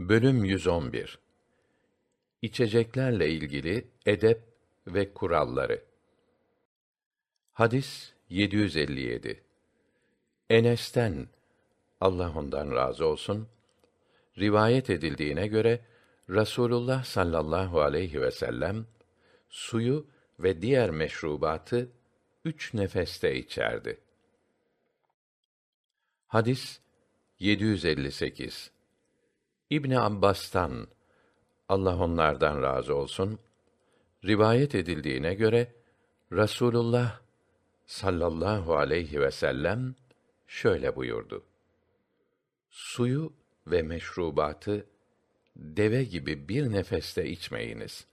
Bölüm 111 İçeceklerle ilgili edep ve kuralları. Hadis 757. Enes'ten Allah ondan razı olsun rivayet edildiğine göre Rasulullah sallallahu aleyhi ve sellem suyu ve diğer meşrubatı üç nefeste içerdi. Hadis 758 İbni Abbas'tan Allah onlardan razı olsun rivayet edildiğine göre Rasulullah sallallahu aleyhi ve sellem şöyle buyurdu. Suyu ve meşrubatı deve gibi bir nefeste içmeyiniz.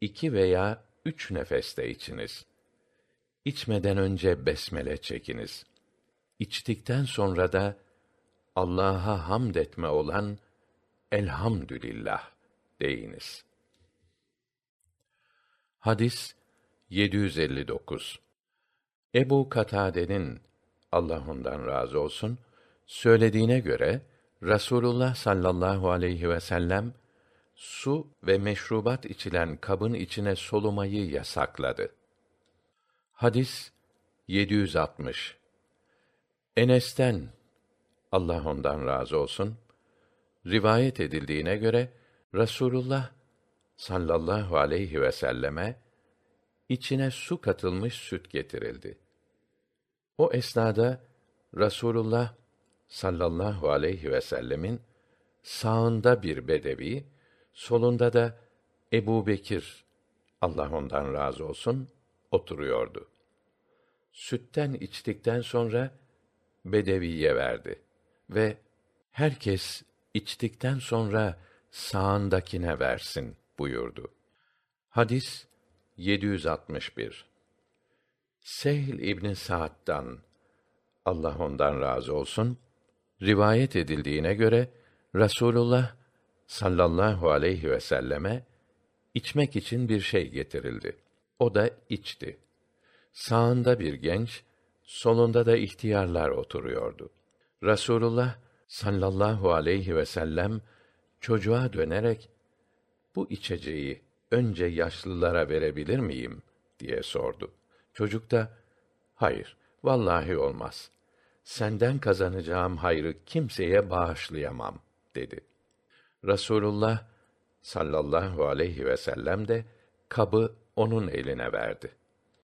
İki veya üç nefeste içiniz. İçmeden önce besmele çekiniz. İçtikten sonra da Allah'a hamd etme olan Elhamdülillah deyiniz. Hadis 759. Ebu Katade'nin Allah ondan razı olsun söylediğine göre Rasulullah sallallahu aleyhi ve sellem su ve meşrubat içilen kabın içine solumayı yasakladı. Hadis 760. Enes'ten Allah ondan razı olsun rivayet edildiğine göre Rasulullah sallallahu aleyhi ve selleme içine su katılmış süt getirildi. O esnada Rasulullah sallallahu aleyhi ve sellemin sağında bir bedevi, solunda da Ebu Bekir, Allah ondan razı olsun, oturuyordu. Sütten içtikten sonra bedeviye verdi ve herkes içtikten sonra sağındakine versin buyurdu. Hadis 761. Sehl İbn Sa'd'dan Allah ondan razı olsun rivayet edildiğine göre Rasulullah sallallahu aleyhi ve selleme içmek için bir şey getirildi. O da içti. Sağında bir genç, solunda da ihtiyarlar oturuyordu. Rasulullah sallallahu aleyhi ve sellem çocuğa dönerek bu içeceği önce yaşlılara verebilir miyim diye sordu. Çocuk da hayır vallahi olmaz. Senden kazanacağım hayrı kimseye bağışlayamam dedi. Rasulullah sallallahu aleyhi ve sellem de kabı onun eline verdi.